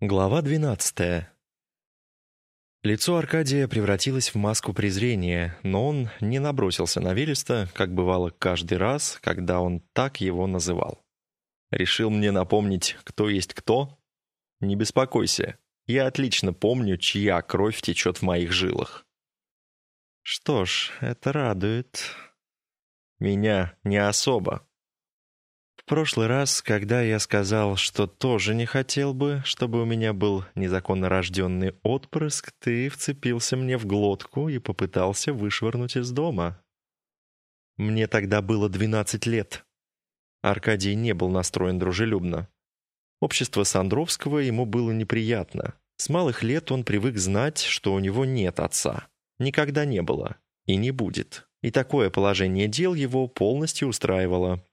Глава 12. Лицо Аркадия превратилось в маску презрения, но он не набросился на Велеста, как бывало каждый раз, когда он так его называл. Решил мне напомнить, кто есть кто? Не беспокойся, я отлично помню, чья кровь течет в моих жилах. Что ж, это радует. Меня не особо. В прошлый раз, когда я сказал, что тоже не хотел бы, чтобы у меня был незаконно рожденный отпрыск, ты вцепился мне в глотку и попытался вышвырнуть из дома. Мне тогда было 12 лет. Аркадий не был настроен дружелюбно. Общество Сандровского ему было неприятно. С малых лет он привык знать, что у него нет отца. Никогда не было. И не будет. И такое положение дел его полностью устраивало.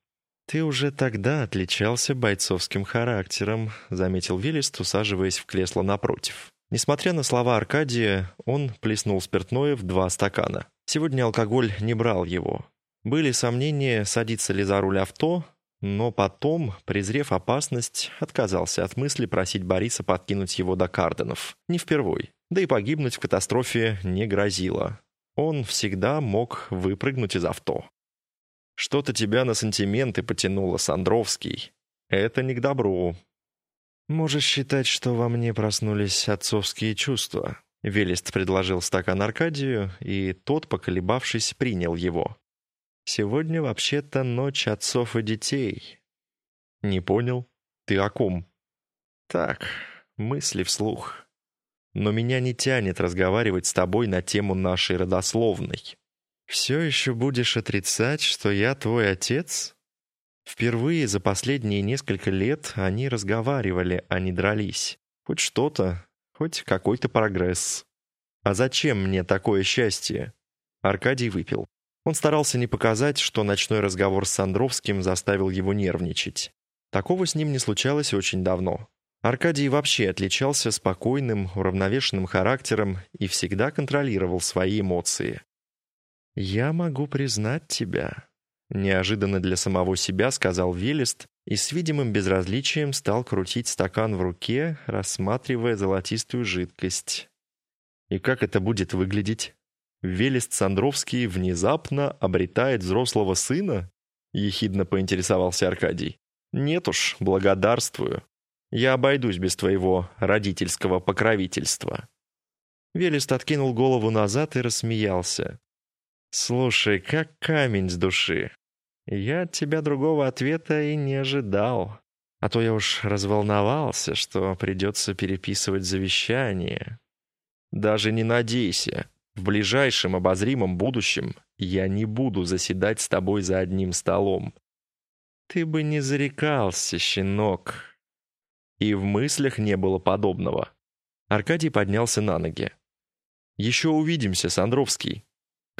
«Ты уже тогда отличался бойцовским характером», — заметил Велест, усаживаясь в кресло напротив. Несмотря на слова Аркадия, он плеснул спиртное в два стакана. Сегодня алкоголь не брал его. Были сомнения, садиться ли за руль авто, но потом, презрев опасность, отказался от мысли просить Бориса подкинуть его до Карденов. Не впервой. Да и погибнуть в катастрофе не грозило. Он всегда мог выпрыгнуть из авто. Что-то тебя на сантименты потянуло, Сандровский. Это не к добру. Можешь считать, что во мне проснулись отцовские чувства. Велест предложил стакан Аркадию, и тот, поколебавшись, принял его. Сегодня вообще-то ночь отцов и детей. Не понял? Ты о ком? Так, мысли вслух. Но меня не тянет разговаривать с тобой на тему нашей родословной. «Все еще будешь отрицать, что я твой отец?» Впервые за последние несколько лет они разговаривали, а не дрались. Хоть что-то, хоть какой-то прогресс. «А зачем мне такое счастье?» Аркадий выпил. Он старался не показать, что ночной разговор с Сандровским заставил его нервничать. Такого с ним не случалось очень давно. Аркадий вообще отличался спокойным, уравновешенным характером и всегда контролировал свои эмоции. «Я могу признать тебя», — неожиданно для самого себя сказал Велест и с видимым безразличием стал крутить стакан в руке, рассматривая золотистую жидкость. «И как это будет выглядеть? Велест Сандровский внезапно обретает взрослого сына?» — ехидно поинтересовался Аркадий. «Нет уж, благодарствую. Я обойдусь без твоего родительского покровительства». Велест откинул голову назад и рассмеялся. «Слушай, как камень с души. Я от тебя другого ответа и не ожидал. А то я уж разволновался, что придется переписывать завещание. Даже не надейся. В ближайшем обозримом будущем я не буду заседать с тобой за одним столом. Ты бы не зарекался, щенок». И в мыслях не было подобного. Аркадий поднялся на ноги. «Еще увидимся, Сандровский»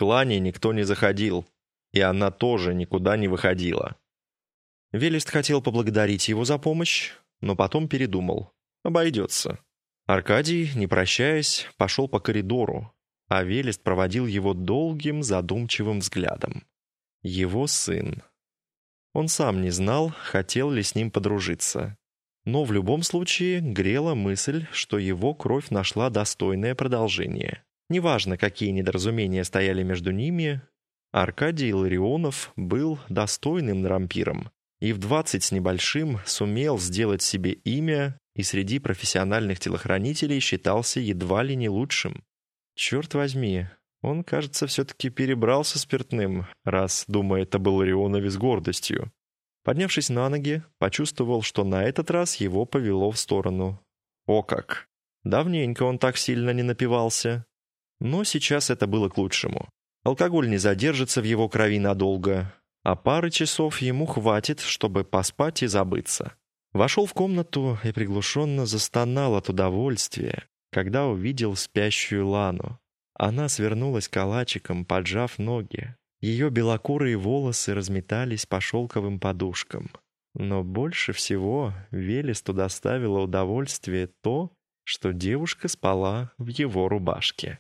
клане никто не заходил, и она тоже никуда не выходила. Велест хотел поблагодарить его за помощь, но потом передумал. Обойдется. Аркадий, не прощаясь, пошел по коридору, а Велест проводил его долгим задумчивым взглядом. Его сын. Он сам не знал, хотел ли с ним подружиться. Но в любом случае грела мысль, что его кровь нашла достойное продолжение. Неважно, какие недоразумения стояли между ними, Аркадий Ларионов был достойным рампиром и в двадцать с небольшим сумел сделать себе имя и среди профессиональных телохранителей считался едва ли не лучшим. Черт возьми, он, кажется, все-таки перебрался спиртным, раз, думая, это был Ларионове с гордостью. Поднявшись на ноги, почувствовал, что на этот раз его повело в сторону. О как! Давненько он так сильно не напивался. Но сейчас это было к лучшему. Алкоголь не задержится в его крови надолго, а пары часов ему хватит, чтобы поспать и забыться. Вошел в комнату и приглушенно застонал от удовольствия, когда увидел спящую Лану. Она свернулась калачиком, поджав ноги. Ее белокурые волосы разметались по шелковым подушкам. Но больше всего Велесту доставило удовольствие то, что девушка спала в его рубашке.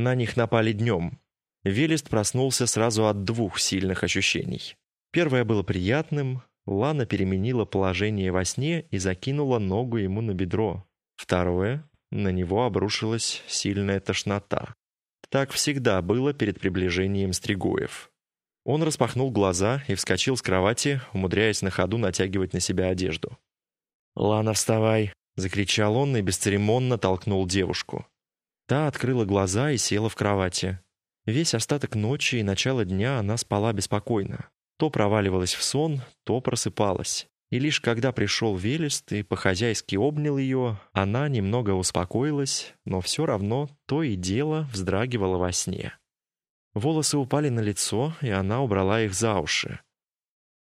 На них напали днем. Велест проснулся сразу от двух сильных ощущений. Первое было приятным, Лана переменила положение во сне и закинула ногу ему на бедро. Второе — на него обрушилась сильная тошнота. Так всегда было перед приближением Стригоев. Он распахнул глаза и вскочил с кровати, умудряясь на ходу натягивать на себя одежду. «Лана, вставай!» — закричал он и бесцеремонно толкнул девушку. Та открыла глаза и села в кровати. Весь остаток ночи и начало дня она спала беспокойно. То проваливалась в сон, то просыпалась. И лишь когда пришел Велест и по-хозяйски обнял ее, она немного успокоилась, но все равно то и дело вздрагивала во сне. Волосы упали на лицо, и она убрала их за уши.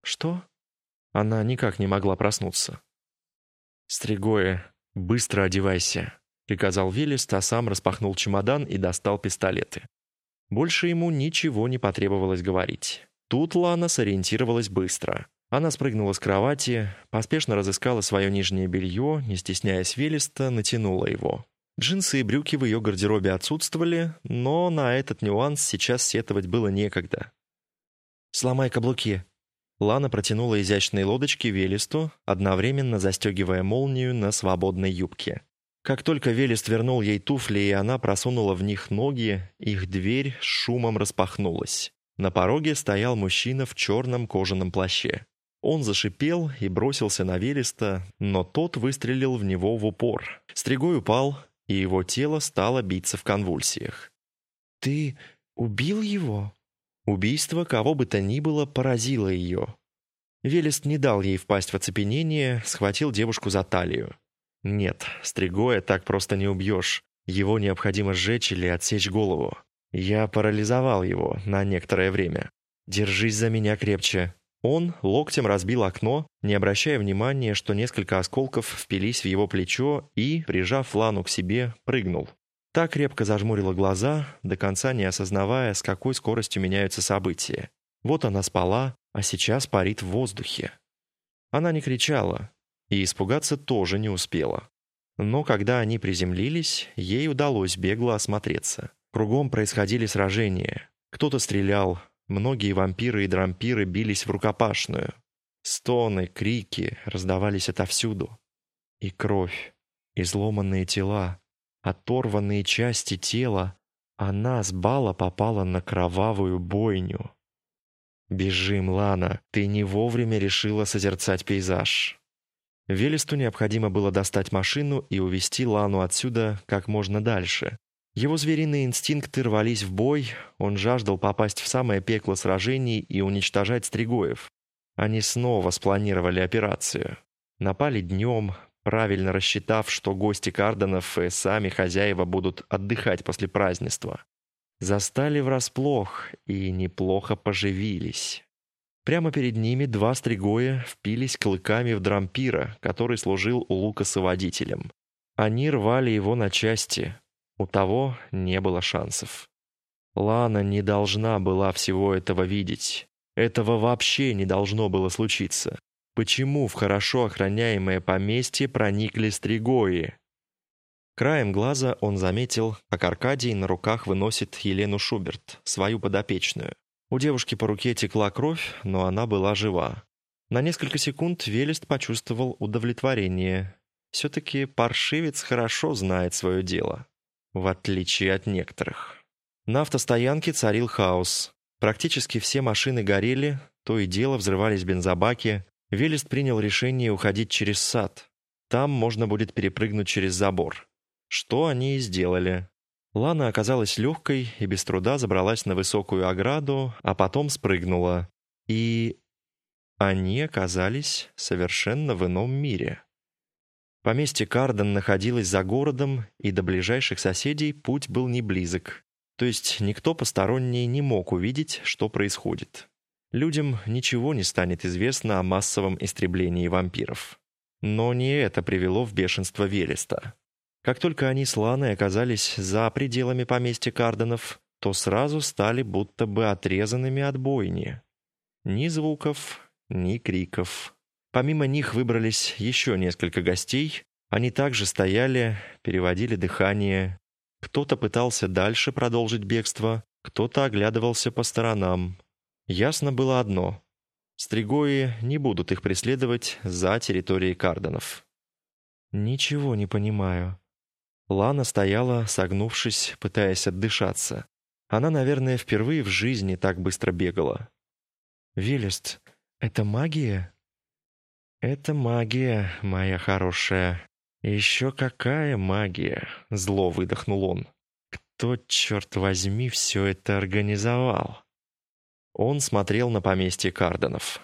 «Что?» Она никак не могла проснуться. «Стригоя, быстро одевайся», — приказал Велест, а сам распахнул чемодан и достал пистолеты. Больше ему ничего не потребовалось говорить. Тут Лана сориентировалась быстро. Она спрыгнула с кровати, поспешно разыскала свое нижнее белье, не стесняясь Велеста, натянула его. Джинсы и брюки в ее гардеробе отсутствовали, но на этот нюанс сейчас сетовать было некогда. «Сломай каблуки». Лана протянула изящные лодочки Велесту, одновременно застегивая молнию на свободной юбке. Как только Велест вернул ей туфли, и она просунула в них ноги, их дверь с шумом распахнулась. На пороге стоял мужчина в черном кожаном плаще. Он зашипел и бросился на Велеста, но тот выстрелил в него в упор. Стригой упал, и его тело стало биться в конвульсиях. «Ты убил его?» Убийство кого бы то ни было поразило ее. Велест не дал ей впасть в оцепенение, схватил девушку за талию. «Нет, Стригоя так просто не убьешь. Его необходимо сжечь или отсечь голову. Я парализовал его на некоторое время. Держись за меня крепче». Он локтем разбил окно, не обращая внимания, что несколько осколков впились в его плечо и, прижав Лану к себе, прыгнул. Так крепко зажмурила глаза, до конца не осознавая, с какой скоростью меняются события. Вот она спала, а сейчас парит в воздухе. Она не кричала и испугаться тоже не успела. Но когда они приземлились, ей удалось бегло осмотреться. Кругом происходили сражения. Кто-то стрелял, Многие вампиры и дрампиры бились в рукопашную. Стоны, крики раздавались отовсюду. И кровь, изломанные тела, оторванные части тела, она с бала попала на кровавую бойню. «Бежим, Лана, ты не вовремя решила созерцать пейзаж». Велесту необходимо было достать машину и увести Лану отсюда как можно дальше, его звериные инстинкты рвались в бой, он жаждал попасть в самое пекло сражений и уничтожать стригоев. Они снова спланировали операцию. Напали днем, правильно рассчитав, что гости Карденов и сами хозяева будут отдыхать после празднества. Застали врасплох и неплохо поживились. Прямо перед ними два стригоя впились клыками в дрампира, который служил у Лукаса водителем. Они рвали его на части, у того не было шансов. Лана не должна была всего этого видеть. Этого вообще не должно было случиться. Почему в хорошо охраняемое поместье проникли стригои? Краем глаза он заметил, как Аркадий на руках выносит Елену Шуберт, свою подопечную. У девушки по руке текла кровь, но она была жива. На несколько секунд Велест почувствовал удовлетворение. Все-таки паршивец хорошо знает свое дело в отличие от некоторых. На автостоянке царил хаос. Практически все машины горели, то и дело взрывались бензобаки. Велест принял решение уходить через сад. Там можно будет перепрыгнуть через забор. Что они и сделали. Лана оказалась легкой и без труда забралась на высокую ограду, а потом спрыгнула. И они оказались совершенно в ином мире. Поместье Карден находилось за городом, и до ближайших соседей путь был не близок. То есть никто посторонний не мог увидеть, что происходит. Людям ничего не станет известно о массовом истреблении вампиров. Но не это привело в бешенство Велеста. Как только они с Ланой оказались за пределами поместья Карденов, то сразу стали будто бы отрезанными от бойни. Ни звуков, ни криков. Помимо них выбрались еще несколько гостей. Они также стояли, переводили дыхание. Кто-то пытался дальше продолжить бегство, кто-то оглядывался по сторонам. Ясно было одно. Стригои не будут их преследовать за территорией Карденов. «Ничего не понимаю». Лана стояла, согнувшись, пытаясь отдышаться. Она, наверное, впервые в жизни так быстро бегала. «Велест, это магия?» «Это магия, моя хорошая. Еще какая магия!» — зло выдохнул он. «Кто, черт возьми, все это организовал?» Он смотрел на поместье Карденов.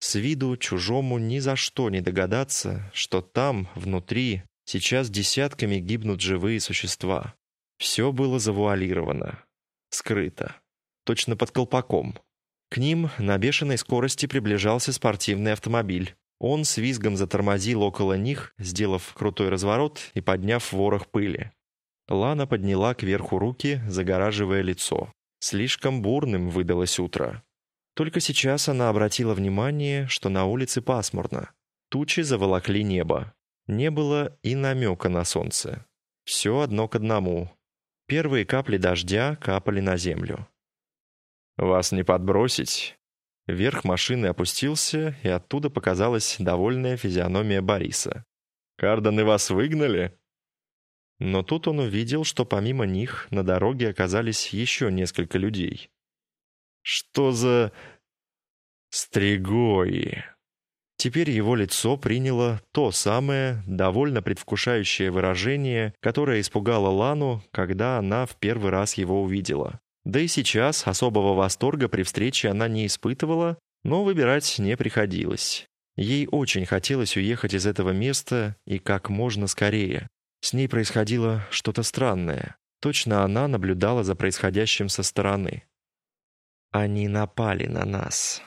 С виду чужому ни за что не догадаться, что там, внутри, сейчас десятками гибнут живые существа. Все было завуалировано, скрыто, точно под колпаком. К ним на бешеной скорости приближался спортивный автомобиль. Он с визгом затормозил около них, сделав крутой разворот и подняв ворох пыли. Лана подняла кверху руки, загораживая лицо. Слишком бурным выдалось утро. Только сейчас она обратила внимание, что на улице пасмурно. Тучи заволокли небо. Не было и намека на солнце. Все одно к одному. Первые капли дождя капали на землю. «Вас не подбросить?» Верх машины опустился, и оттуда показалась довольная физиономия Бориса. «Карданы вас выгнали?» Но тут он увидел, что помимо них на дороге оказались еще несколько людей. «Что за... стригои?» Теперь его лицо приняло то самое, довольно предвкушающее выражение, которое испугало Лану, когда она в первый раз его увидела. Да и сейчас особого восторга при встрече она не испытывала, но выбирать не приходилось. Ей очень хотелось уехать из этого места и как можно скорее. С ней происходило что-то странное. Точно она наблюдала за происходящим со стороны. Они напали на нас.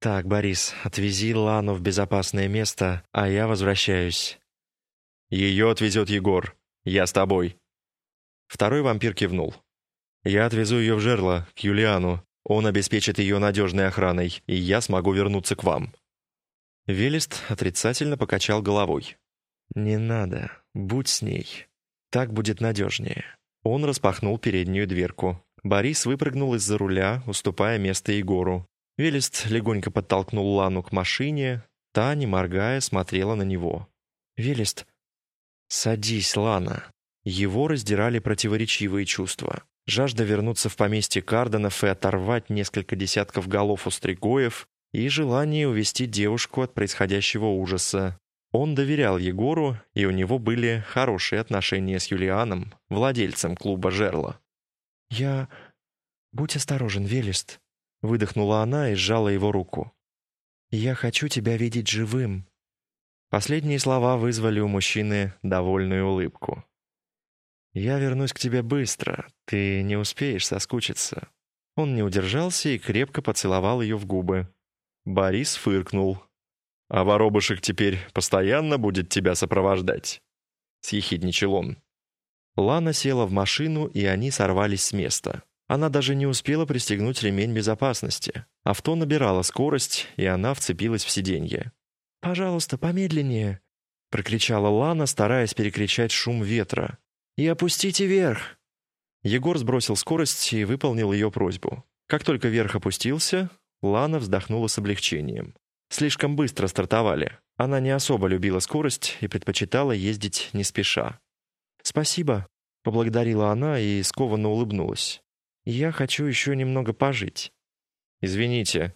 Так, Борис, отвези Лану в безопасное место, а я возвращаюсь. Ее отвезет Егор. Я с тобой. Второй вампир кивнул. Я отвезу ее в жерло, к Юлиану. Он обеспечит ее надежной охраной, и я смогу вернуться к вам. Велест отрицательно покачал головой. «Не надо. Будь с ней. Так будет надежнее». Он распахнул переднюю дверку. Борис выпрыгнул из-за руля, уступая место Егору. Велест легонько подтолкнул Лану к машине. Та, не моргая, смотрела на него. «Велест, садись, Лана». Его раздирали противоречивые чувства. Жажда вернуться в поместье Карденов и оторвать несколько десятков голов у стригоев, и желание увести девушку от происходящего ужаса. Он доверял Егору, и у него были хорошие отношения с Юлианом, владельцем клуба «Жерла». «Я... Будь осторожен, Велест», — выдохнула она и сжала его руку. «Я хочу тебя видеть живым». Последние слова вызвали у мужчины довольную улыбку. «Я вернусь к тебе быстро, ты не успеешь соскучиться». Он не удержался и крепко поцеловал ее в губы. Борис фыркнул, «А воробушек теперь постоянно будет тебя сопровождать?» — съехидничал он. Лана села в машину, и они сорвались с места. Она даже не успела пристегнуть ремень безопасности. Авто набирало скорость, и она вцепилась в сиденье. «Пожалуйста, помедленнее!» — прокричала Лана, стараясь перекричать шум ветра. «И опустите вверх!» Егор сбросил скорость и выполнил ее просьбу. Как только верх опустился, Лана вздохнула с облегчением. Слишком быстро стартовали. Она не особо любила скорость и предпочитала ездить не спеша. «Спасибо», — поблагодарила она и скованно улыбнулась. «Я хочу еще немного пожить». «Извините».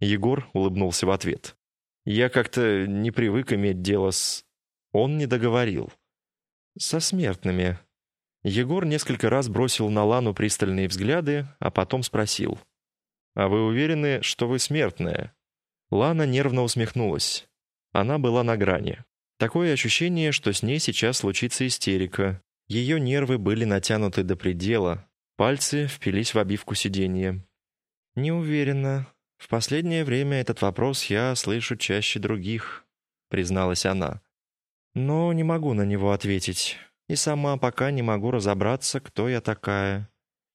Егор улыбнулся в ответ. «Я как-то не привык иметь дело с...» Он не договорил. «Со смертными». Егор несколько раз бросил на Лану пристальные взгляды, а потом спросил. «А вы уверены, что вы смертная?» Лана нервно усмехнулась. Она была на грани. Такое ощущение, что с ней сейчас случится истерика. Ее нервы были натянуты до предела, пальцы впились в обивку сиденья. «Не уверена. В последнее время этот вопрос я слышу чаще других», — призналась она. «Но не могу на него ответить. И сама пока не могу разобраться, кто я такая.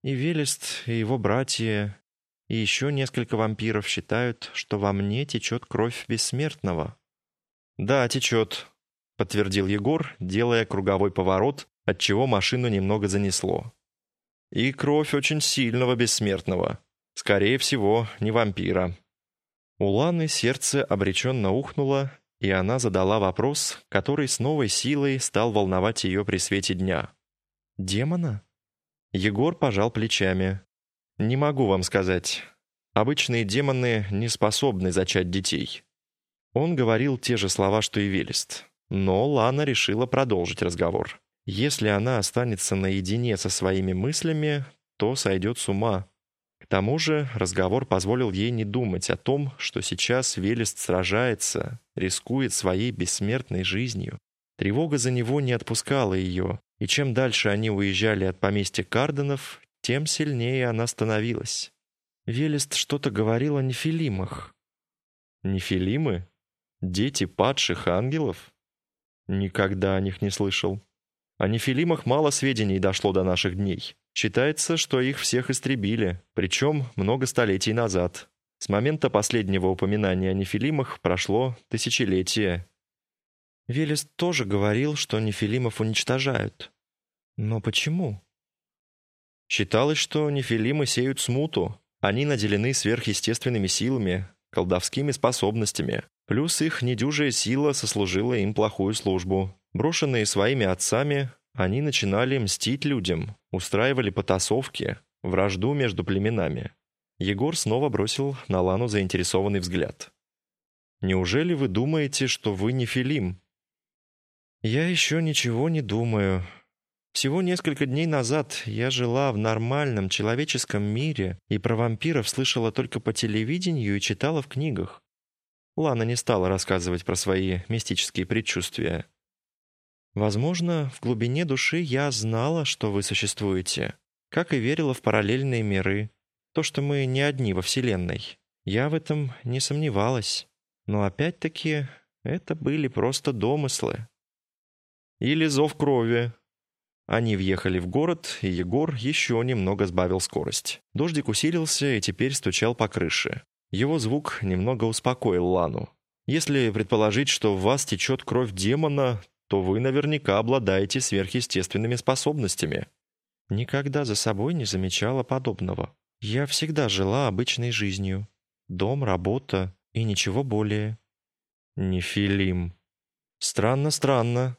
И Велест, и его братья, и еще несколько вампиров считают, что во мне течет кровь бессмертного». «Да, течет», — подтвердил Егор, делая круговой поворот, отчего машину немного занесло. «И кровь очень сильного бессмертного. Скорее всего, не вампира». У Ланы сердце обреченно ухнуло, и она задала вопрос, который с новой силой стал волновать ее при свете дня. «Демона?» Егор пожал плечами. «Не могу вам сказать. Обычные демоны не способны зачать детей». Он говорил те же слова, что и Велест. Но Лана решила продолжить разговор. Если она останется наедине со своими мыслями, то сойдет с ума. К тому же разговор позволил ей не думать о том, что сейчас Велест сражается, рискует своей бессмертной жизнью. Тревога за него не отпускала ее, и чем дальше они уезжали от поместья Карденов, тем сильнее она становилась. Велест что-то говорил о нефилимах. Нефилимы? Дети падших ангелов? Никогда о них не слышал. О нефилимах мало сведений дошло до наших дней. Считается, что их всех истребили, причем много столетий назад. С момента последнего упоминания о нефилимах прошло тысячелетие. Велес тоже говорил, что нефилимов уничтожают. Но почему? Считалось, что нефилимы сеют смуту. Они наделены сверхъестественными силами, колдовскими способностями. Плюс их недюжая сила сослужила им плохую службу. Брошенные своими отцами, они начинали мстить людям, устраивали потасовки, вражду между племенами. Егор снова бросил на Лану заинтересованный взгляд. «Неужели вы думаете, что вы не Филим?» «Я еще ничего не думаю. Всего несколько дней назад я жила в нормальном человеческом мире и про вампиров слышала только по телевидению и читала в книгах». Лана не стала рассказывать про свои мистические предчувствия. Возможно, в глубине души я знала, что вы существуете, как и верила в параллельные миры, то, что мы не одни во Вселенной. Я в этом не сомневалась. Но опять-таки, это были просто домыслы. Или зов крови. Они въехали в город, и Егор еще немного сбавил скорость. Дождик усилился и теперь стучал по крыше. Его звук немного успокоил Лану. Если предположить, что в вас течет кровь демона, то вы наверняка обладаете сверхъестественными способностями. Никогда за собой не замечала подобного. Я всегда жила обычной жизнью. Дом, работа и ничего более. Нефилим. Странно, странно.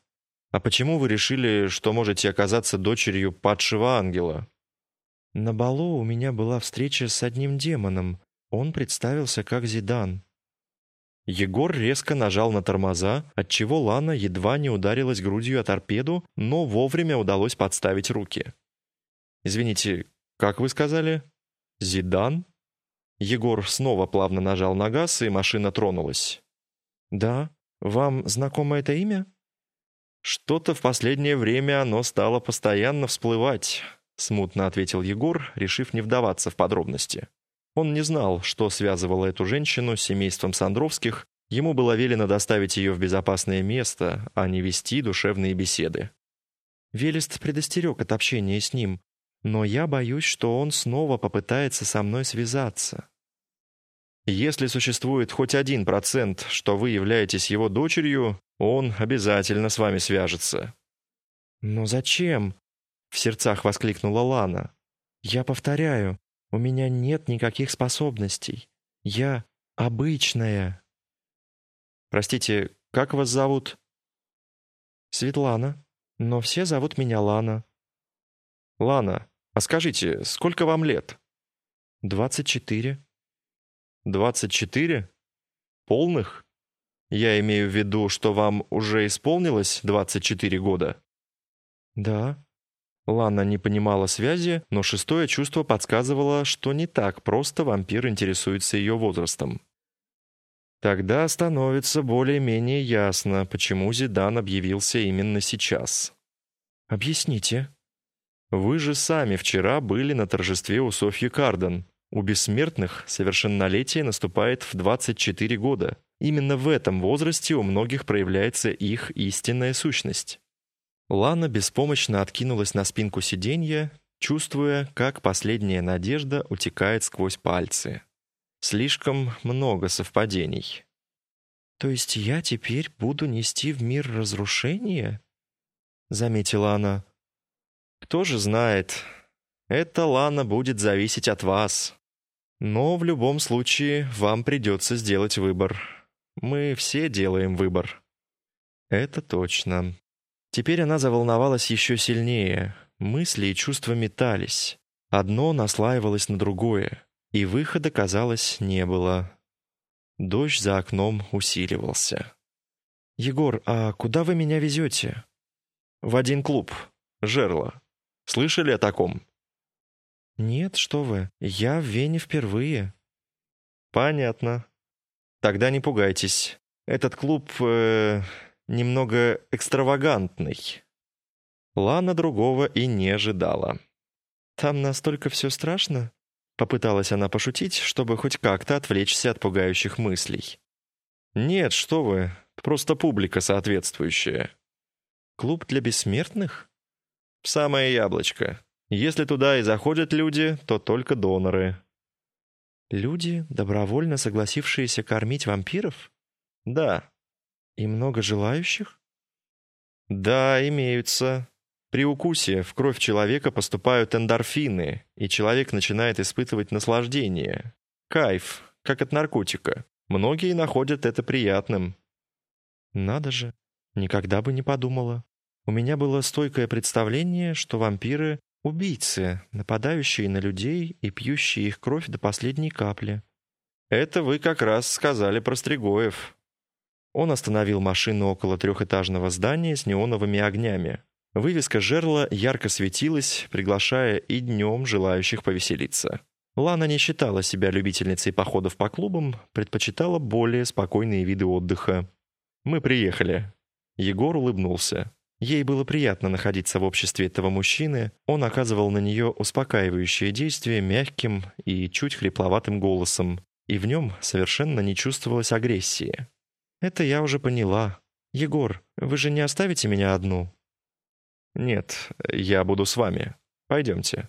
А почему вы решили, что можете оказаться дочерью падшего ангела? На балу у меня была встреча с одним демоном. Он представился как Зидан. Егор резко нажал на тормоза, отчего Лана едва не ударилась грудью о торпеду, но вовремя удалось подставить руки. «Извините, как вы сказали? Зидан?» Егор снова плавно нажал на газ, и машина тронулась. «Да? Вам знакомо это имя?» «Что-то в последнее время оно стало постоянно всплывать», смутно ответил Егор, решив не вдаваться в подробности. Он не знал, что связывало эту женщину с семейством Сандровских, ему было велено доставить ее в безопасное место, а не вести душевные беседы. Велест предостерег от общения с ним, но я боюсь, что он снова попытается со мной связаться. Если существует хоть один процент, что вы являетесь его дочерью, он обязательно с вами свяжется. «Но зачем?» — в сердцах воскликнула Лана. «Я повторяю, у меня нет никаких способностей. Я обычная. Простите, как вас зовут? Светлана. Но все зовут меня Лана. Лана, а скажите, сколько вам лет? Двадцать четыре. Двадцать четыре? Полных? Я имею в виду, что вам уже исполнилось двадцать четыре года. Да. Лана не понимала связи, но шестое чувство подсказывало, что не так просто вампир интересуется ее возрастом. Тогда становится более-менее ясно, почему Зидан объявился именно сейчас. «Объясните». «Вы же сами вчера были на торжестве у Софьи Карден. У бессмертных совершеннолетие наступает в 24 года. Именно в этом возрасте у многих проявляется их истинная сущность. Лана беспомощно откинулась на спинку сиденья, чувствуя, как последняя надежда утекает сквозь пальцы. Слишком много совпадений. «То есть я теперь буду нести в мир разрушение?» — заметила она. «Кто же знает. Это, Лана, будет зависеть от вас. Но в любом случае вам придется сделать выбор. Мы все делаем выбор. Это точно. Теперь она заволновалась еще сильнее. Мысли и чувства метались. Одно наслаивалось на другое, и выхода, казалось, не было. Дождь за окном усиливался. «Егор, а куда вы меня везете?» «В один клуб. Жерло. Слышали о таком?» «Нет, что вы, я в Вене впервые». «Понятно. Тогда не пугайтесь. Этот клуб э, немного экстравагантный». Лана другого и не ожидала. «Там настолько все страшно?» Попыталась она пошутить, чтобы хоть как-то отвлечься от пугающих мыслей. «Нет, что вы, просто публика соответствующая». «Клуб для бессмертных?» «Самое яблочко. Если туда и заходят люди, то только доноры». «Люди, добровольно согласившиеся кормить вампиров?» «Да». «И много желающих?» «Да, имеются. При укусе в кровь человека поступают эндорфины, и человек начинает испытывать наслаждение. Кайф, как от наркотика. Многие находят это приятным». «Надо же, никогда бы не подумала. У меня было стойкое представление, что вампиры Убийцы, нападающие на людей и пьющие их кровь до последней капли. Это вы как раз сказали про Стригоев. Он остановил машину около трехэтажного здания с неоновыми огнями. Вывеска жерла ярко светилась, приглашая и днем желающих повеселиться. Лана не считала себя любительницей походов по клубам, предпочитала более спокойные виды отдыха. «Мы приехали». Егор улыбнулся. Ей было приятно находиться в обществе этого мужчины, он оказывал на нее успокаивающее действие мягким и чуть хрипловатым голосом, и в нем совершенно не чувствовалось агрессии. «Это я уже поняла. Егор, вы же не оставите меня одну?» «Нет, я буду с вами. Пойдемте».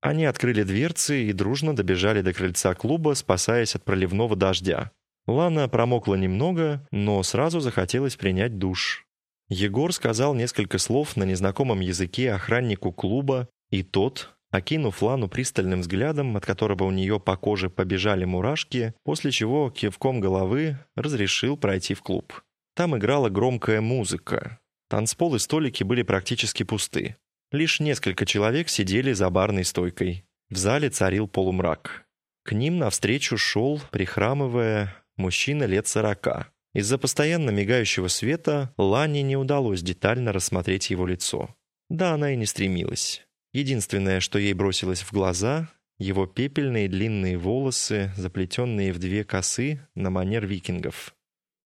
Они открыли дверцы и дружно добежали до крыльца клуба, спасаясь от проливного дождя. Лана промокла немного, но сразу захотелось принять душ. Егор сказал несколько слов на незнакомом языке охраннику клуба, и тот, окинув Лану пристальным взглядом, от которого у нее по коже побежали мурашки, после чего кивком головы разрешил пройти в клуб. Там играла громкая музыка. Танцпол и столики были практически пусты. Лишь несколько человек сидели за барной стойкой. В зале царил полумрак. К ним навстречу шел, прихрамывая, мужчина лет сорока. Из-за постоянно мигающего света Лане не удалось детально рассмотреть его лицо. Да, она и не стремилась. Единственное, что ей бросилось в глаза — его пепельные длинные волосы, заплетенные в две косы на манер викингов.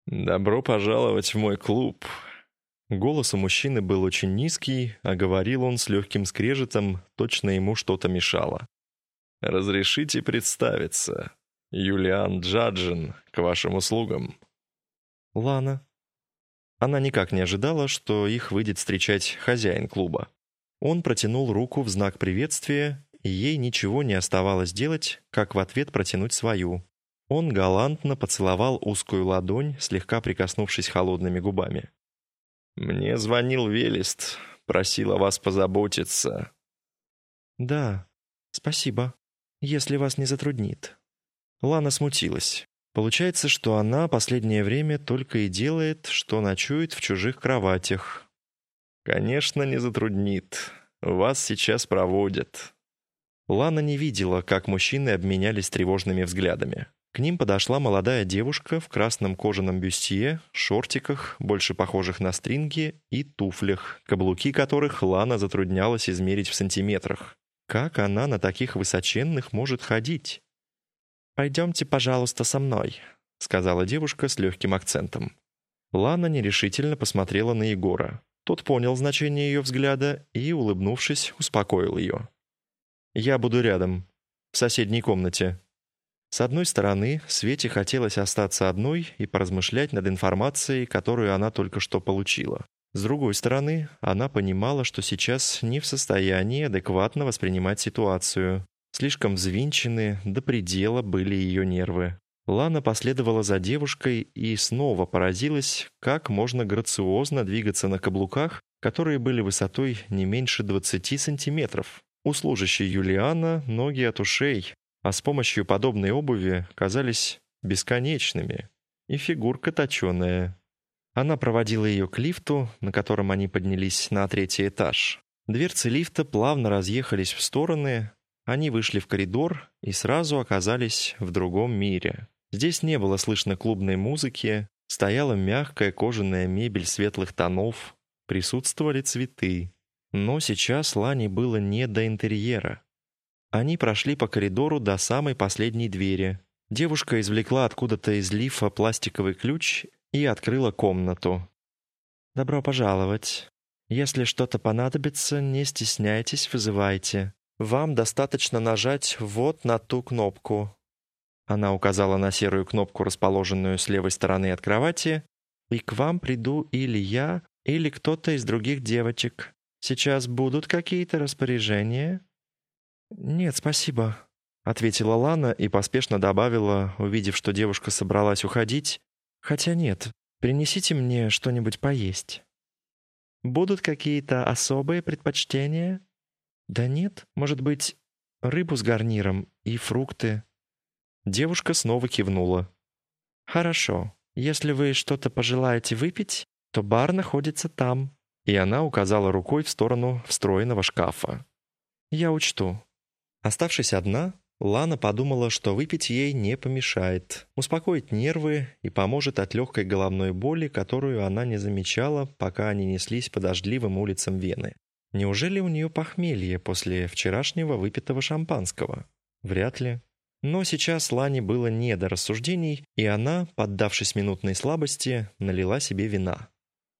«Добро пожаловать в мой клуб!» Голос у мужчины был очень низкий, а говорил он с легким скрежетом, точно ему что-то мешало. «Разрешите представиться. Юлиан Джаджин, к вашим услугам». Лана. Она никак не ожидала, что их выйдет встречать хозяин клуба. Он протянул руку в знак приветствия, и ей ничего не оставалось делать, как в ответ протянуть свою. Он галантно поцеловал узкую ладонь, слегка прикоснувшись холодными губами. «Мне звонил Велест, просил о вас позаботиться». «Да, спасибо, если вас не затруднит». Лана смутилась. Получается, что она последнее время только и делает, что ночует в чужих кроватях. «Конечно, не затруднит. Вас сейчас проводят». Лана не видела, как мужчины обменялись тревожными взглядами. К ним подошла молодая девушка в красном кожаном бюстье, шортиках, больше похожих на стринги, и туфлях, каблуки которых Лана затруднялась измерить в сантиметрах. Как она на таких высоченных может ходить? «Пойдемте, пожалуйста, со мной», — сказала девушка с легким акцентом. Лана нерешительно посмотрела на Егора. Тот понял значение ее взгляда и, улыбнувшись, успокоил ее. «Я буду рядом, в соседней комнате». С одной стороны, Свете хотелось остаться одной и поразмышлять над информацией, которую она только что получила. С другой стороны, она понимала, что сейчас не в состоянии адекватно воспринимать ситуацию, Слишком взвинчены, до предела были ее нервы. Лана последовала за девушкой и снова поразилась, как можно грациозно двигаться на каблуках, которые были высотой не меньше 20 сантиметров. У служащей Юлиана ноги от ушей. а с помощью подобной обуви казались бесконечными. И фигурка точеная. Она проводила ее к лифту, на котором они поднялись на третий этаж. Дверцы лифта плавно разъехались в стороны, они вышли в коридор и сразу оказались в другом мире. Здесь не было слышно клубной музыки, стояла мягкая кожаная мебель светлых тонов, присутствовали цветы. Но сейчас Лане было не до интерьера. Они прошли по коридору до самой последней двери. Девушка извлекла откуда-то из лифа пластиковый ключ и открыла комнату. «Добро пожаловать. Если что-то понадобится, не стесняйтесь, вызывайте. Вам достаточно нажать вот на ту кнопку». Она указала на серую кнопку, расположенную с левой стороны от кровати, «и к вам приду или я, или кто-то из других девочек. Сейчас будут какие-то распоряжения?» «Нет, спасибо», — ответила Лана и поспешно добавила, увидев, что девушка собралась уходить, «Хотя нет, принесите мне что-нибудь поесть». «Будут какие-то особые предпочтения?» «Да нет, может быть, рыбу с гарниром и фрукты». Девушка снова кивнула. «Хорошо. Если вы что-то пожелаете выпить, то бар находится там». И она указала рукой в сторону встроенного шкафа. «Я учту». Оставшись одна, Лана подумала, что выпить ей не помешает, успокоит нервы и поможет от легкой головной боли, которую она не замечала, пока они неслись по дождливым улицам Вены. Неужели у нее похмелье после вчерашнего выпитого шампанского? Вряд ли. Но сейчас Лане было не до рассуждений, и она, поддавшись минутной слабости, налила себе вина.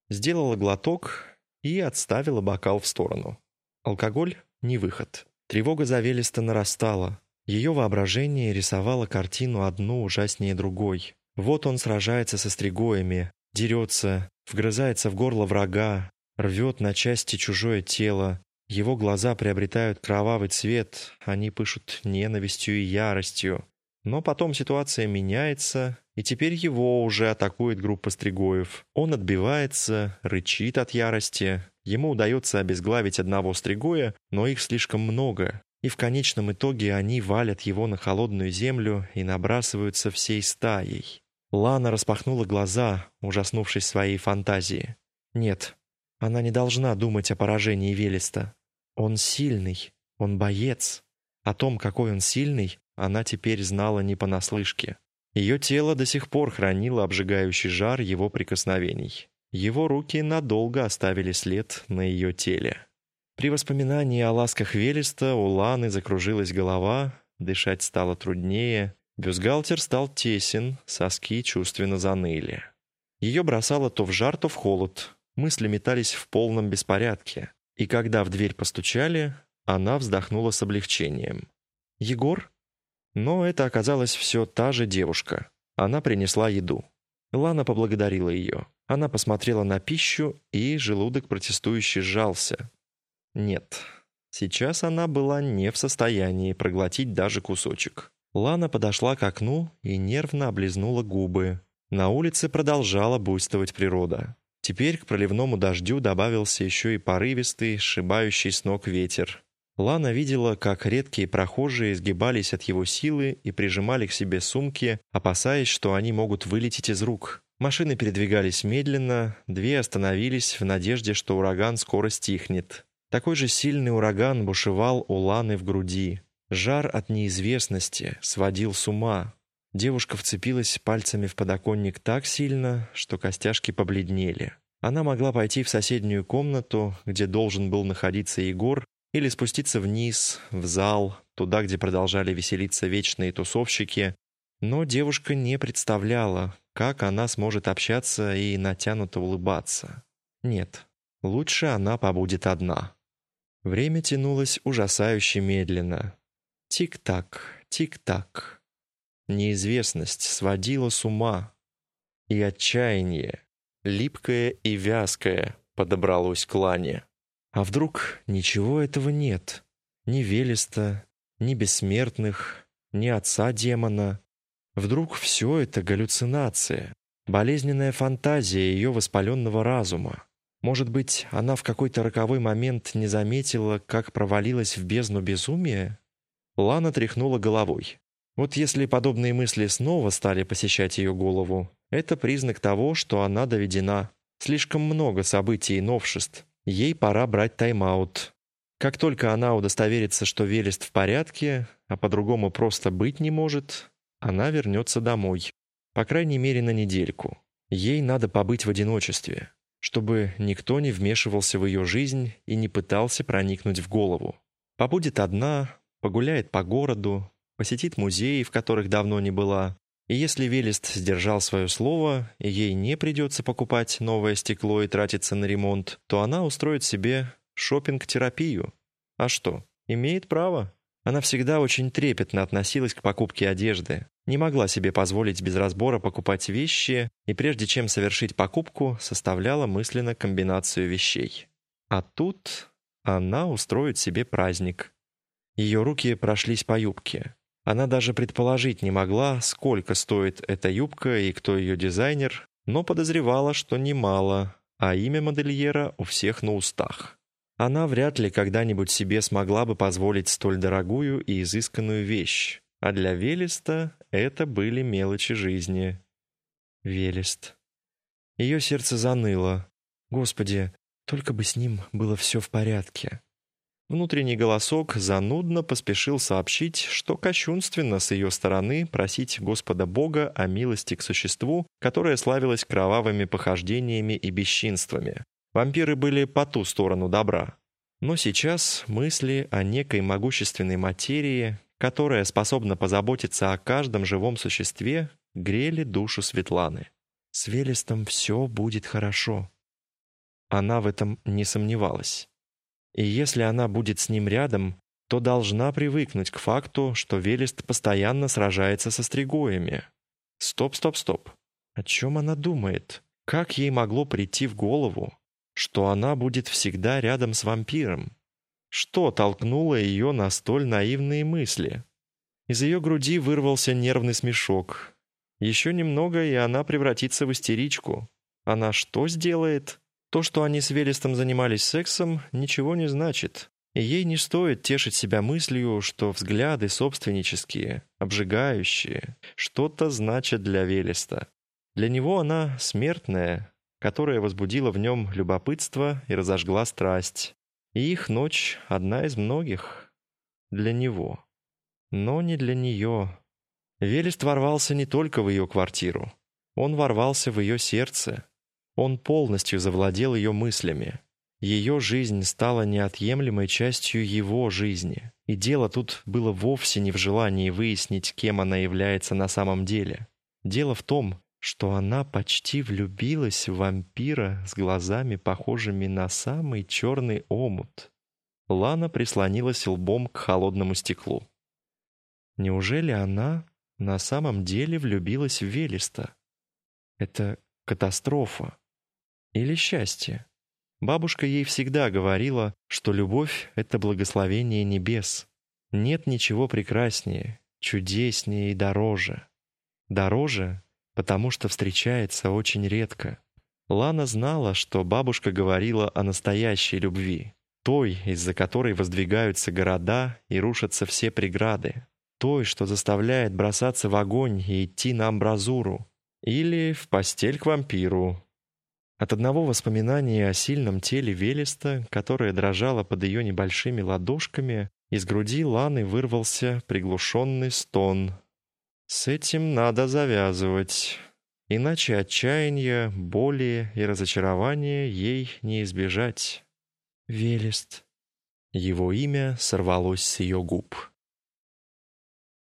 Сделала глоток и отставила бокал в сторону. Алкоголь — не выход. Тревога за нарастала. Ее воображение рисовало картину одну ужаснее другой. Вот он сражается со стригоями, дерется, вгрызается в горло врага, рвет на части чужое тело. Его глаза приобретают кровавый цвет, они пышут ненавистью и яростью. Но потом ситуация меняется, и теперь его уже атакует группа стригоев. Он отбивается, рычит от ярости. Ему удается обезглавить одного стригоя, но их слишком много. И в конечном итоге они валят его на холодную землю и набрасываются всей стаей. Лана распахнула глаза, ужаснувшись своей фантазии. Нет, она не должна думать о поражении Велеста. Он сильный, он боец. О том, какой он сильный, она теперь знала не понаслышке. Ее тело до сих пор хранило обжигающий жар его прикосновений. Его руки надолго оставили след на ее теле. При воспоминании о ласках Велеста у Ланы закружилась голова, дышать стало труднее, бюстгальтер стал тесен, соски чувственно заныли. Ее бросало то в жар, то в холод, Мысли метались в полном беспорядке, и когда в дверь постучали, она вздохнула с облегчением. «Егор?» Но это оказалась все та же девушка. Она принесла еду. Лана поблагодарила ее. Она посмотрела на пищу, и желудок протестующе сжался. Нет, сейчас она была не в состоянии проглотить даже кусочек. Лана подошла к окну и нервно облизнула губы. На улице продолжала буйствовать природа. Теперь к проливному дождю добавился еще и порывистый, сшибающий с ног ветер. Лана видела, как редкие прохожие изгибались от его силы и прижимали к себе сумки, опасаясь, что они могут вылететь из рук. Машины передвигались медленно, две остановились в надежде, что ураган скоро стихнет. Такой же сильный ураган бушевал у Ланы в груди. Жар от неизвестности сводил с ума. Девушка вцепилась пальцами в подоконник так сильно, что костяшки побледнели. Она могла пойти в соседнюю комнату, где должен был находиться Егор, или спуститься вниз, в зал, туда, где продолжали веселиться вечные тусовщики, но девушка не представляла, как она сможет общаться и натянуто улыбаться. Нет, лучше она побудет одна. Время тянулось ужасающе медленно. Тик-так, тик-так. Неизвестность сводила с ума. И отчаяние, липкое и вязкое, подобралось к Лане. А вдруг ничего этого нет? Ни Велеста, ни бессмертных, ни отца демона. Вдруг все это галлюцинация, болезненная фантазия ее воспаленного разума. Может быть, она в какой-то роковой момент не заметила, как провалилась в бездну безумия? Лана тряхнула головой. Вот если подобные мысли снова стали посещать ее голову, это признак того, что она доведена. Слишком много событий и новшеств. Ей пора брать тайм-аут. Как только она удостоверится, что Велест в порядке, а по-другому просто быть не может, она вернется домой. По крайней мере, на недельку. Ей надо побыть в одиночестве, чтобы никто не вмешивался в ее жизнь и не пытался проникнуть в голову. Побудет одна, погуляет по городу, посетит музеи, в которых давно не была. И если Велест сдержал свое слово, и ей не придется покупать новое стекло и тратиться на ремонт, то она устроит себе шопинг-терапию. А что, имеет право? Она всегда очень трепетно относилась к покупке одежды, не могла себе позволить без разбора покупать вещи и прежде чем совершить покупку, составляла мысленно комбинацию вещей. А тут она устроит себе праздник. Ее руки прошлись по юбке. Она даже предположить не могла, сколько стоит эта юбка и кто ее дизайнер, но подозревала, что немало, а имя модельера у всех на устах. Она вряд ли когда-нибудь себе смогла бы позволить столь дорогую и изысканную вещь, а для Велеста это были мелочи жизни. Велест. Ее сердце заныло. Господи, только бы с ним было все в порядке. Внутренний голосок занудно поспешил сообщить, что кощунственно с ее стороны просить Господа Бога о милости к существу, которое славилось кровавыми похождениями и бесчинствами. Вампиры были по ту сторону добра. Но сейчас мысли о некой могущественной материи, которая способна позаботиться о каждом живом существе, грели душу Светланы. С Велестом все будет хорошо. Она в этом не сомневалась. И если она будет с ним рядом, то должна привыкнуть к факту, что Велест постоянно сражается со стригоями. Стоп, стоп, стоп. О чем она думает? Как ей могло прийти в голову, что она будет всегда рядом с вампиром? Что толкнуло ее на столь наивные мысли? Из ее груди вырвался нервный смешок. Еще немного, и она превратится в истеричку. Она что сделает? То, что они с Велестом занимались сексом, ничего не значит. И ей не стоит тешить себя мыслью, что взгляды собственнические, обжигающие, что-то значат для Велеста. Для него она смертная, которая возбудила в нем любопытство и разожгла страсть. И их ночь — одна из многих. Для него. Но не для нее. Велест ворвался не только в ее квартиру. Он ворвался в ее сердце, он полностью завладел ее мыслями. Ее жизнь стала неотъемлемой частью его жизни. И дело тут было вовсе не в желании выяснить, кем она является на самом деле. Дело в том, что она почти влюбилась в вампира с глазами, похожими на самый черный омут. Лана прислонилась лбом к холодному стеклу. Неужели она на самом деле влюбилась в Велеста? Это катастрофа. Или счастье. Бабушка ей всегда говорила, что любовь — это благословение небес. Нет ничего прекраснее, чудеснее и дороже. Дороже, потому что встречается очень редко. Лана знала, что бабушка говорила о настоящей любви, той, из-за которой воздвигаются города и рушатся все преграды, той, что заставляет бросаться в огонь и идти на амбразуру, или в постель к вампиру, от одного воспоминания о сильном теле Велеста, которое дрожало под ее небольшими ладошками, из груди Ланы вырвался приглушенный стон. «С этим надо завязывать, иначе отчаяния, боли и разочарования ей не избежать». «Велест». Его имя сорвалось с ее губ.